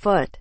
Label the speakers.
Speaker 1: foot.